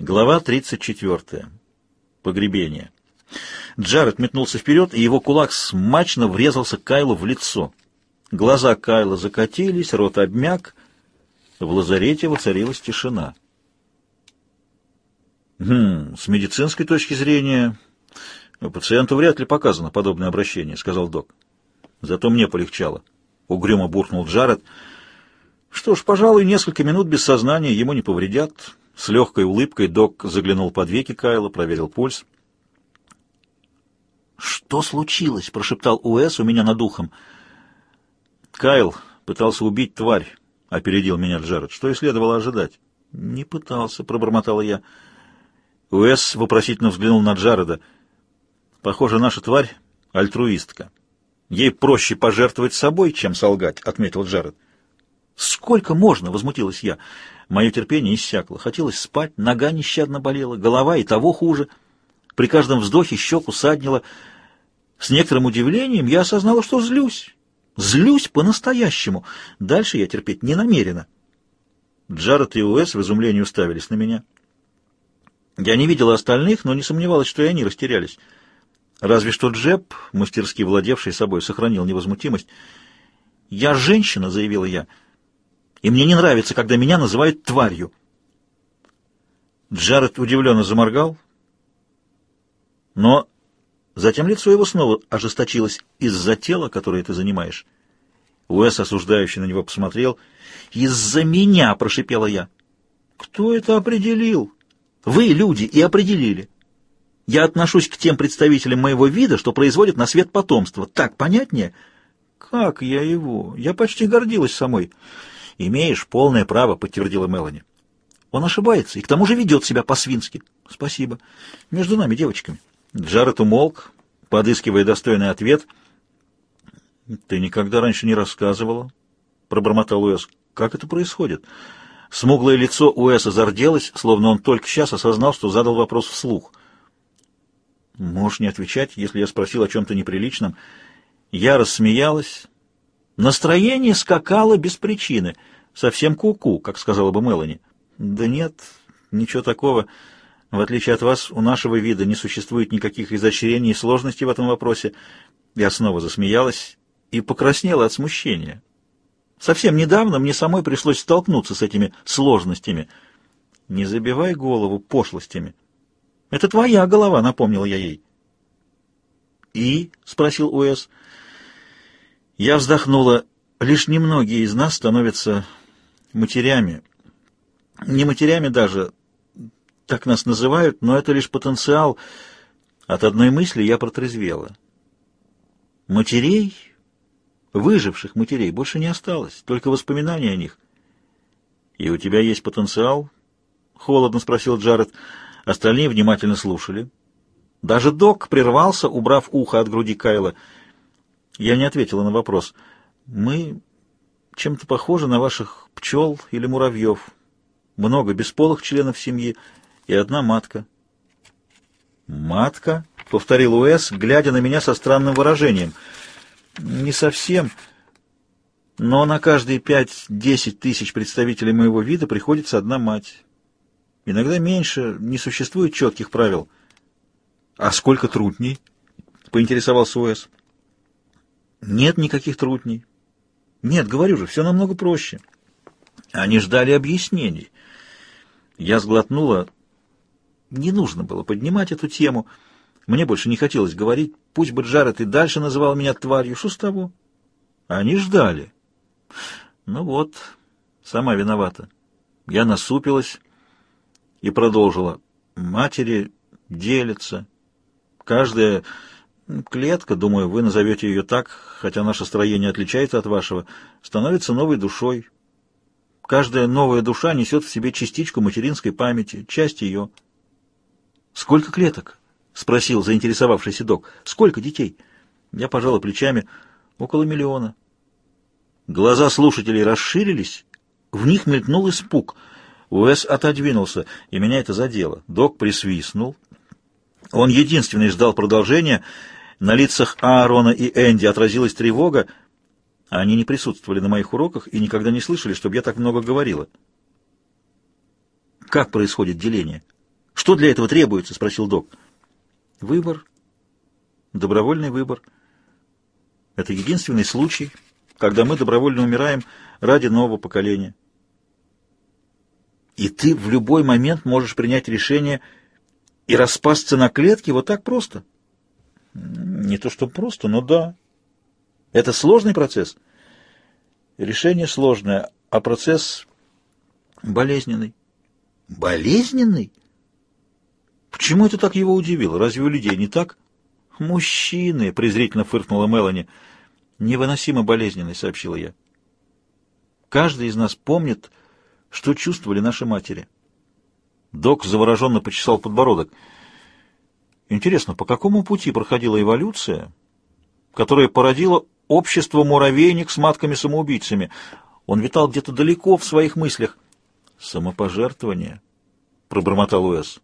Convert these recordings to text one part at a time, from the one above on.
Глава 34. Погребение. Джаред метнулся вперед, и его кулак смачно врезался Кайлу в лицо. Глаза Кайла закатились, рот обмяк. В лазарете воцарилась тишина. «Хм, с медицинской точки зрения пациенту вряд ли показано подобное обращение», — сказал док. «Зато мне полегчало», — угрюмо буркнул Джаред. «Что ж, пожалуй, несколько минут без сознания ему не повредят». С легкой улыбкой док заглянул под веки Кайла, проверил пульс. «Что случилось?» — прошептал Уэс у меня над ухом. «Кайл пытался убить тварь», — опередил меня Джаред. «Что и следовало ожидать». «Не пытался», — пробормотала я. Уэс вопросительно взглянул на Джареда. «Похоже, наша тварь — альтруистка. Ей проще пожертвовать собой, чем солгать», — отметил Джаред. «Сколько можно?» — возмутилась я. Мое терпение иссякло. Хотелось спать, нога нещадно болела, голова и того хуже. При каждом вздохе щеку саднило. С некоторым удивлением я осознала, что злюсь. Злюсь по-настоящему. Дальше я терпеть не намерена. Джаред и Уэс в изумлении уставились на меня. Я не видела остальных, но не сомневалась, что и они растерялись. Разве что Джеб, мастерски владевший собой, сохранил невозмутимость. «Я женщина», — заявила я, — и мне не нравится, когда меня называют тварью. Джаред удивленно заморгал, но затем лицо его снова ожесточилось из-за тела, которое ты занимаешь. Уэс, осуждающий на него, посмотрел. «Из-за меня!» — прошипела я. «Кто это определил?» «Вы, люди, и определили. Я отношусь к тем представителям моего вида, что производят на свет потомство. Так понятнее?» «Как я его? Я почти гордилась самой». «Имеешь полное право», — подтвердила Мелани. «Он ошибается и к тому же ведет себя по-свински». «Спасибо. Между нами, девочками». Джаред умолк, подыскивая достойный ответ. «Ты никогда раньше не рассказывала?» — пробормотал Уэс. «Как это происходит?» Смуглое лицо Уэса зарделось, словно он только сейчас осознал, что задал вопрос вслух. «Можешь не отвечать, если я спросил о чем-то неприличном». Я рассмеялась. Настроение скакало без причины — Совсем куку, -ку, как сказала бы Мелани. Да нет, ничего такого. В отличие от вас, у нашего вида не существует никаких изощрений и сложностей в этом вопросе. Я снова засмеялась и покраснела от смущения. Совсем недавно мне самой пришлось столкнуться с этими сложностями. Не забивай голову пошлостями. Это твоя голова, напомнила я ей. «И?» — спросил Уэс. Я вздохнула. Лишь немногие из нас становятся матерями. Не матерями даже, так нас называют, но это лишь потенциал. От одной мысли я протрезвела. Матерей, выживших матерей, больше не осталось, только воспоминания о них. «И у тебя есть потенциал?» — холодно спросил Джаред. Остальные внимательно слушали. Даже док прервался, убрав ухо от груди Кайла. Я не ответила на вопрос. «Мы чем-то похожи на ваших пчел или муравьев. Много бесполых членов семьи и одна матка. «Матка?» — повторил Уэс, глядя на меня со странным выражением. «Не совсем, но на каждые пять-десять тысяч представителей моего вида приходится одна мать. Иногда меньше, не существует четких правил». «А сколько трутней?» — поинтересовался Уэс. «Нет никаких трутней. Нет, говорю же, все намного проще. Они ждали объяснений. Я сглотнула. Не нужно было поднимать эту тему. Мне больше не хотелось говорить. Пусть бы Джаред и дальше называл меня тварью. Что с того? Они ждали. Ну вот, сама виновата. Я насупилась и продолжила. Матери делятся. Каждая Клетка, думаю, вы назовете ее так, хотя наше строение отличается от вашего, становится новой душой. Каждая новая душа несет в себе частичку материнской памяти, часть ее. «Сколько клеток?» — спросил заинтересовавшийся док. «Сколько детей?» Я пожала плечами. «Около миллиона». Глаза слушателей расширились, в них мелькнул испуг. Уэс отодвинулся, и меня это задело. Док присвистнул. Он единственный ждал продолжения — на лицах Аарона и Энди отразилась тревога. Они не присутствовали на моих уроках и никогда не слышали, чтобы я так много говорила. Как происходит деление? Что для этого требуется?» — спросил док. «Выбор. Добровольный выбор. Это единственный случай, когда мы добровольно умираем ради нового поколения. И ты в любой момент можешь принять решение и распасться на клетки вот так просто?» «Не то что просто, но да. Это сложный процесс?» «Решение сложное, а процесс болезненный». «Болезненный?» Почему это так его удивило? Разве у людей не так? Мужчины, презрительно фыркнула Мелани. Невыносимо болезненный, сообщила я. Каждый из нас помнит, что чувствовали наши матери. Док завороженно почесал подбородок. Интересно, по какому пути проходила эволюция, которая породила общество муравейник с матками-самоубийцами? Он витал где-то далеко в своих мыслях. «Самопожертвование», — пробормотал Уэс.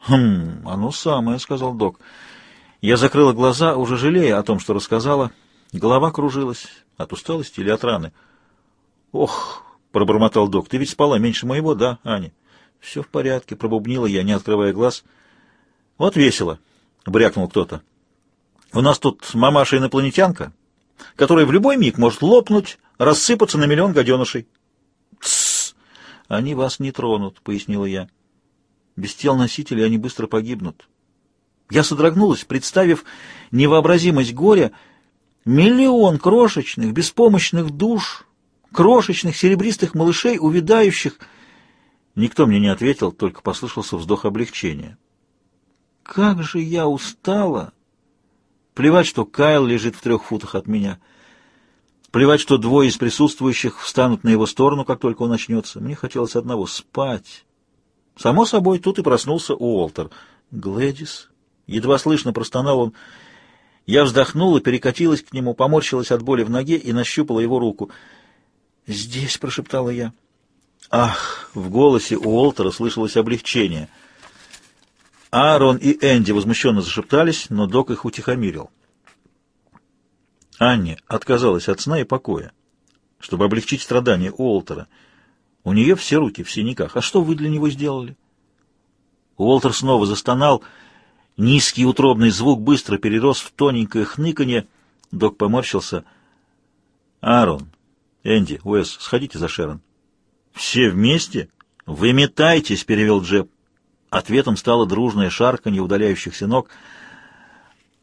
«Хм, оно самое», — сказал док. Я закрыла глаза, уже жалея о том, что рассказала. Голова кружилась от усталости или от раны. «Ох», — пробормотал док, — «ты ведь спала меньше моего, да, Аня?» «Все в порядке», — пробубнила я, не открывая глаз. «Вот весело», — брякнул кто-то. «У нас тут мамаша-инопланетянка, которая в любой миг может лопнуть, рассыпаться на миллион гаденышей». «Тссс! Они вас не тронут», — пояснила я. Без тел носителей они быстро погибнут. Я содрогнулась, представив невообразимость горя, миллион крошечных, беспомощных душ, крошечных серебристых малышей, увядающих. Никто мне не ответил, только послышался вздох облегчения. Как же я устала! Плевать, что Кайл лежит в трех футах от меня. Плевать, что двое из присутствующих встанут на его сторону, как только он начнется. Мне хотелось одного — спать. Само собой, тут и проснулся Уолтер. «Глэдис?» Едва слышно простонал он. Я вздохнула, перекатилась к нему, поморщилась от боли в ноге и нащупала его руку. «Здесь», — прошептала я. «Ах!» — в голосе Уолтера слышалось облегчение. Аарон и Энди возмущенно зашептались, но док их утихомирил. Анни отказалась от сна и покоя, чтобы облегчить страдания Уолтера — у нее все руки в синяках. А что вы для него сделали? Уолтер снова застонал. Низкий утробный звук быстро перерос в тоненькое хныканье. Док поморщился. «Аарон, Энди, Уэс, сходите за Шерон». «Все вместе? Вы метайтесь!» — перевел Джеб. Ответом стало дружное шарканье удаляющихся ног.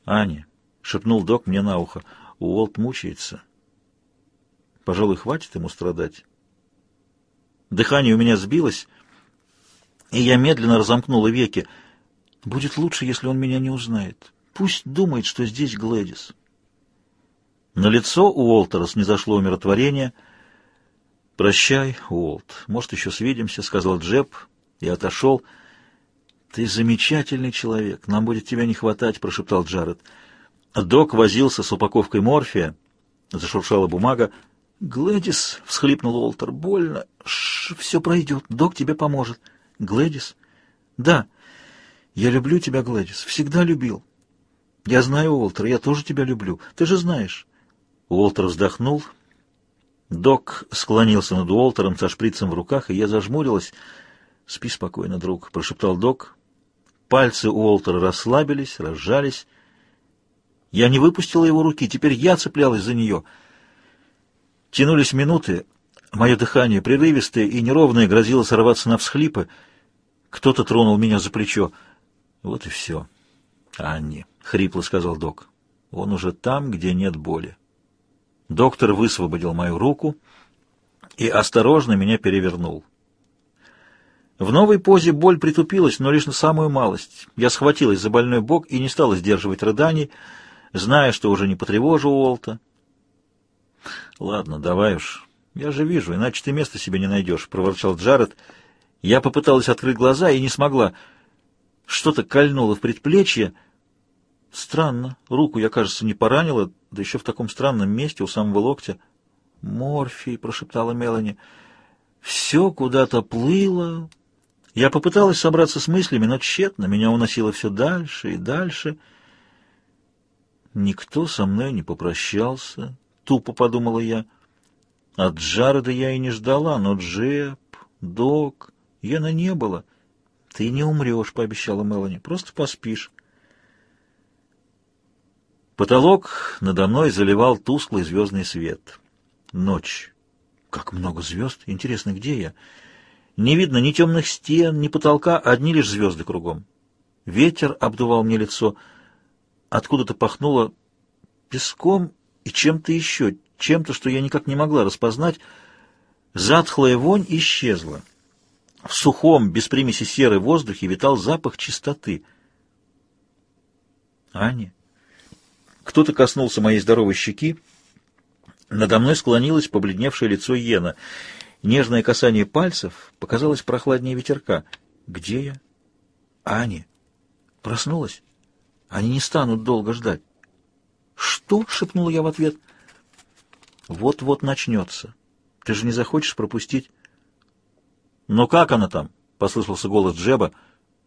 «Аня», — шепнул док мне на ухо, — «Уолт мучается. Пожалуй, хватит ему страдать». Дыхание у меня сбилось, и я медленно разомкнула веки. Будет лучше, если он меня не узнает. Пусть думает, что здесь Глэдис. На лицо у Уолтера снизошло умиротворение. «Прощай, Уолт, может, еще свидимся», — сказал Джеб и отошел. «Ты замечательный человек, нам будет тебя не хватать», — прошептал Джаред. Док возился с упаковкой морфия, зашуршала бумага. «Глэдис!» — всхлипнул Уолтер. «Больно. Ш все пройдет. Док тебе поможет». «Глэдис?» «Да. Я люблю тебя, Глэдис. Всегда любил». «Я знаю, Уолтер, я тоже тебя люблю. Ты же знаешь». Уолтер вздохнул. Док склонился над Уолтером со шприцем в руках, и я зажмурилась. «Спи спокойно, друг», — прошептал Док. Пальцы Уолтера расслабились, разжались. Я не выпустила его руки, теперь я цеплялась за нее — Тянулись минуты, мое дыхание прерывистое и неровное грозило сорваться на всхлипы. Кто-то тронул меня за плечо. Вот и все. «Анни», — хрипло сказал док, — «он уже там, где нет боли». Доктор высвободил мою руку и осторожно меня перевернул. В новой позе боль притупилась, но лишь на самую малость. Я схватилась за больной бок и не стала сдерживать рыданий, зная, что уже не потревожу Уолта. «Ладно, давай уж. Я же вижу, иначе ты места себе не найдешь», — проворчал Джаред. Я попыталась открыть глаза и не смогла. Что-то кольнуло в предплечье. Странно. Руку я, кажется, не поранила, да еще в таком странном месте, у самого локтя. «Морфий», — прошептала Мелани. «Все куда-то плыло». Я попыталась собраться с мыслями, но тщетно. Меня уносило все дальше и дальше. Никто со мной не попрощался. Тупо подумала я. От Джареда я и не ждала, но Джеб, Док, Йена не было. «Ты не умрешь», — пообещала Мелани. «Просто поспишь». Потолок надо мной заливал тусклый звездный свет. Ночь. Как много звезд. Интересно, где я? Не видно ни темных стен, ни потолка, одни лишь звезды кругом. Ветер обдувал мне лицо. Откуда-то пахнуло песком и чем-то еще, чем-то, что я никак не могла распознать. Затхлая вонь исчезла. В сухом, без примеси серой воздухе витал запах чистоты. Аня? Кто-то коснулся моей здоровой щеки. Надо мной склонилось побледневшее лицо Йена. Нежное касание пальцев показалось прохладнее ветерка. Где я? Аня. Проснулась? Они не станут долго ждать. «Что?» — шепнула я в ответ. «Вот-вот начнется. Ты же не захочешь пропустить?» «Но как она там?» — послышался голос Джеба.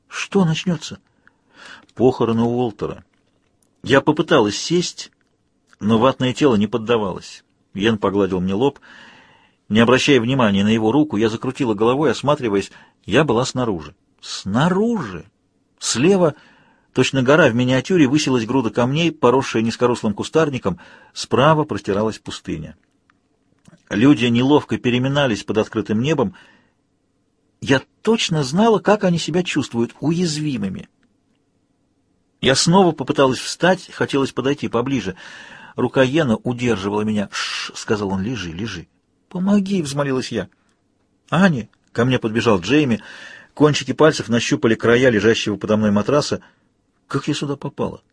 «Что начнется?» «Похороны Уолтера». Я попыталась сесть, но ватное тело не поддавалось. Йен погладил мне лоб. Не обращая внимания на его руку, я закрутила головой, осматриваясь. Я была снаружи. Снаружи! Слева, точно гора в миниатюре, высилась груда камней, поросшая низкорослым кустарником. Справа простиралась пустыня. Люди неловко переминались под открытым небом. Я точно знала, как они себя чувствуют, уязвимыми. Я снова попыталась встать, хотелось подойти поближе. Рука Йена удерживала меня. «Шш!» — сказал он. «Лежи, лежи». «Помоги!» — взмолилась я. «Аня!» — ко мне подбежал Джейми. Кончики пальцев нащупали края лежащего подо мной матраса. Как я сюда попала?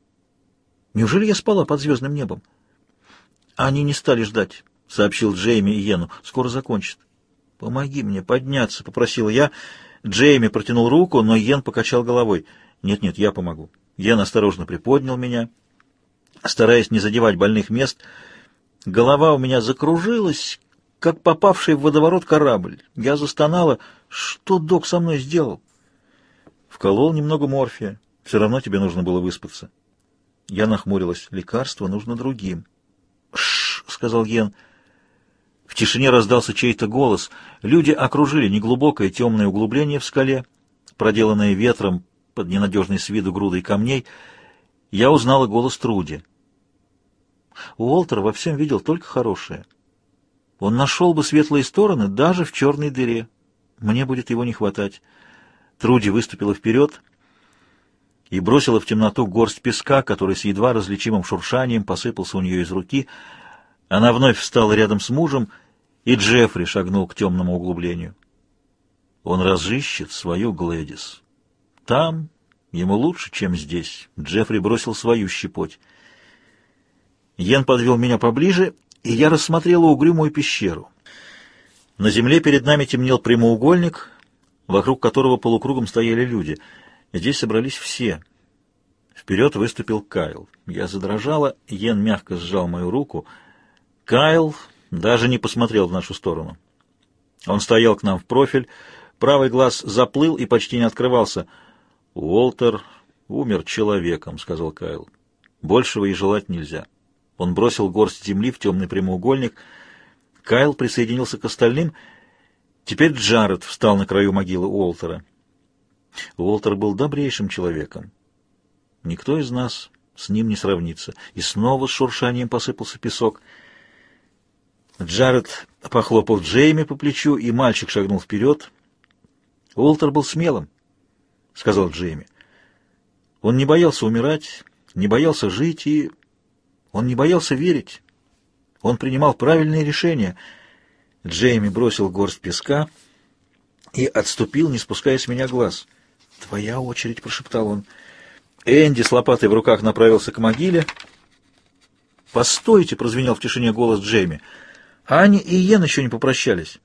Неужели я спала под звездным небом? Они не стали ждать, — сообщил Джейми и. Скоро закончат. Помоги мне подняться, — попросил я. Джейми протянул руку, но Йен покачал головой. Нет-нет, я помогу. Йен осторожно приподнял меня, стараясь не задевать больных мест. Голова у меня закружилась, как попавший в водоворот корабль. Я застонала. Что док со мной сделал? Вколол немного морфия. Все равно тебе нужно было выспаться. Я нахмурилась. Лекарство нужно другим. Шш, сказал Йен. В тишине раздался чей-то голос. Люди окружили неглубокое темное углубление в скале, проделанное ветром под ненадежной с виду грудой камней, я узнала голос Труди. Уолтер во всем видел только хорошее. Он нашел бы светлые стороны даже в черной дыре. Мне будет его не хватать. Труди выступила вперед и бросила в темноту горсть песка, который с едва различимым шуршанием посыпался у нее из руки. Она вновь встала рядом с мужем, и Джеффри шагнул к темному углублению. Он разыщет свою Глэдис. Там ему лучше, чем здесь. Джеффри бросил свою щепоть. Йен подвел меня поближе, и я рассмотрела угрюмую пещеру. На земле перед нами темнел прямоугольник, вокруг которого полукругом стояли люди. Здесь собрались все. Вперед выступил Кайл. Я задрожала, Йен мягко сжал мою руку. Кайл даже не посмотрел в нашу сторону. Он стоял к нам в профиль, правый глаз заплыл и почти не открывался — «Уолтер умер человеком», — сказал Кайл. «Большего и желать нельзя». Он бросил горсть земли в темный прямоугольник. Кайл присоединился к остальным. Теперь Джаред встал на краю могилы Уолтера. Уолтер был добрейшим человеком. Никто из нас с ним не сравнится. И снова с шуршанием посыпался песок. Джаред похлопал Джейми по плечу, и мальчик шагнул вперед. Уолтер был смелым. — сказал Джейми. Он не боялся умирать, не боялся жить и... Он не боялся верить. Он принимал правильные решения. Джейми бросил горсть песка и отступил, не спуская с меня глаз. «Твоя очередь», — прошептал он. Энди с лопатой в руках направился к могиле. «Постойте!» — прозвенел в тишине голос Джейми. Аня и Йен еще не попрощались.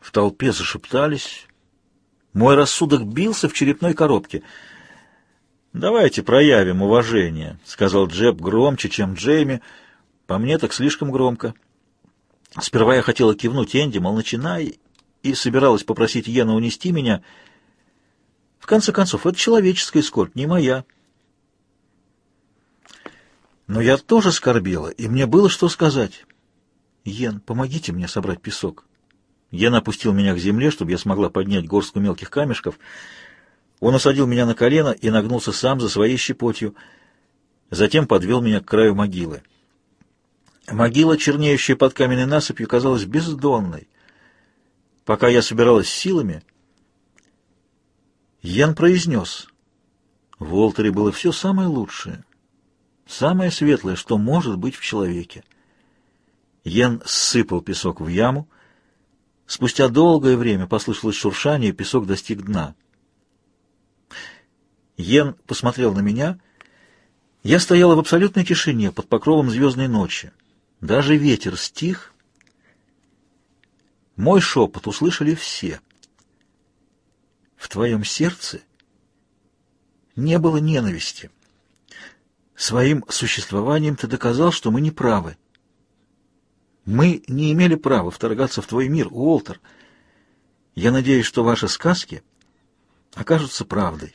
В толпе зашептались, мой рассудок бился в черепной коробке. «Давайте проявим уважение», — сказал Джеб громче, чем Джейми. «По мне так слишком громко». Сперва я хотела кивнуть Энди, мол, начинай, и собиралась попросить Йена унести меня. В конце концов, это человеческая скорбь, не моя. Но я тоже скорбела, и мне было что сказать. «Йен, помогите мне собрать песок». Йен опустил меня к земле, чтобы я смогла поднять горстку мелких камешков. Он осадил меня на колено и нагнулся сам за своей щепотью. Затем подвел меня к краю могилы. Могила, чернеющая под каменной насыпью, казалась бездонной. Пока я собиралась силами, Ян произнес. В Уолтере было все самое лучшее, самое светлое, что может быть в человеке. Ян сыпал песок в яму. Спустя долгое время послышалось шуршание, и песок достиг дна. Йен посмотрел на меня. Я стояла в абсолютной тишине под покровом звездной ночи. Даже ветер стих. Мой шепот услышали все. В твоем сердце не было ненависти. Своим существованием ты доказал, что мы не правы. Мы не имели права вторгаться в твой мир, Уолтер. Я надеюсь, что ваши сказки окажутся правдой.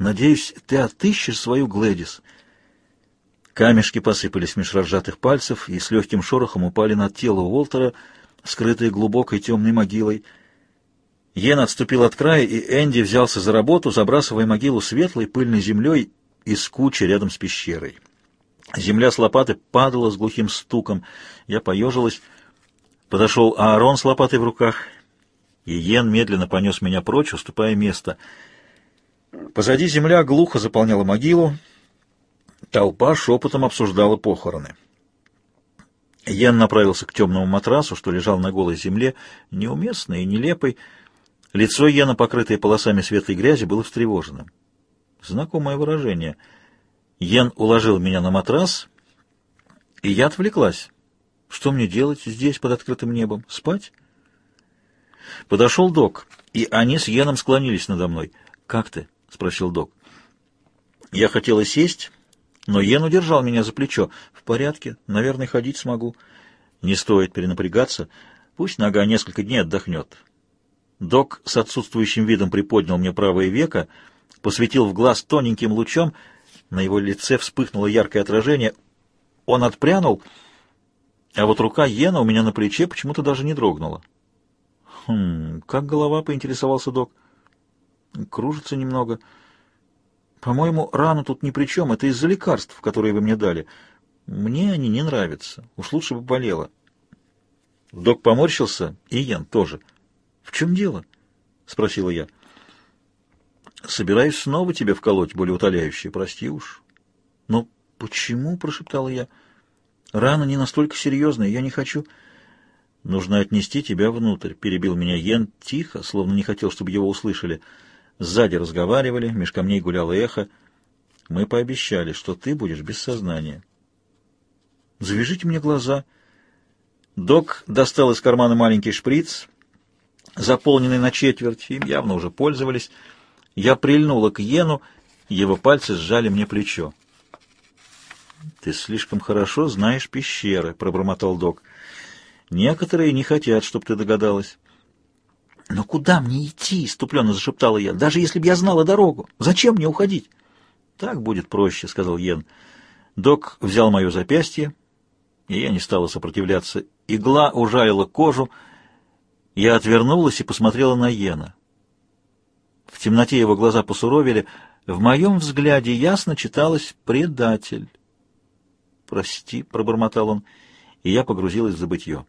Надеюсь, ты отыщешь свою Глэдис. Камешки посыпались меж разжатых пальцев и с легким шорохом упали на тело Уолтера, скрытое глубокой темной могилой. Йен отступил от края, и Энди взялся за работу, забрасывая могилу светлой пыльной землей из кучи рядом с пещерой. Земля с лопаты падала с глухим стуком. Я поежилась. Подошел Аарон с лопатой в руках, и Йен медленно понес меня прочь, уступая место — Позади земля глухо заполняла могилу. Толпа шепотом обсуждала похороны. Ян направился к темному матрасу, что лежал на голой земле, неуместный и нелепый. Лицо Йена, покрытое полосами светлой грязи, было встревоженным. Знакомое выражение. Йен уложил меня на матрас, и я отвлеклась. Что мне делать здесь, под открытым небом? Спать? Подошел док, и они с Йеном склонились надо мной. «Как ты?» — спросил док. Я хотела сесть, но Йен удержал меня за плечо. «В порядке, наверное, ходить смогу. Не стоит перенапрягаться. Пусть нога несколько дней отдохнет». Док с отсутствующим видом приподнял мне правое веко, посветил в глаз тоненьким лучом, на его лице вспыхнуло яркое отражение. Он отпрянул, а вот рука Йена у меня на плече почему-то даже не дрогнула. «Хм, как голова?» — поинтересовался док. Кружится немного. По-моему, рана тут ни при чем. Это из-за лекарств, которые вы мне дали. Мне они не нравятся. Уж лучше бы болело. Док поморщился, и Ян тоже. «В чем дело?» — спросила я. «Собираюсь снова тебе вколоть более утоляющее, прости уж». «Но почему?» — прошептала я. «Рана не настолько серьезная, я не хочу...» «Нужно отнести тебя внутрь», — перебил меня Йен тихо, словно не хотел, чтобы его услышали. Сзади разговаривали, меж камней гуляло эхо. Мы пообещали, что ты будешь без сознания. Завяжите мне глаза. Док достал из кармана маленький шприц, заполненный на четверть, им явно уже пользовались. Я прильнула к Йену, его пальцы сжали мне плечо. «Ты слишком хорошо знаешь пещеры», — пробормотал док. «Некоторые не хотят, чтобы ты догадалась». «Но куда мне идти?» — ступленно зашептала я. «Даже если б я знала дорогу, зачем мне уходить?» «Так будет проще», — сказал Йен. Док взял мое запястье, и я не стала сопротивляться. Игла ужалила кожу. Я отвернулась и посмотрела на Йена. В темноте его глаза посуровели. В моем взгляде ясно читалось «предатель». «Прости», — пробормотал он, и я погрузилась в забытье.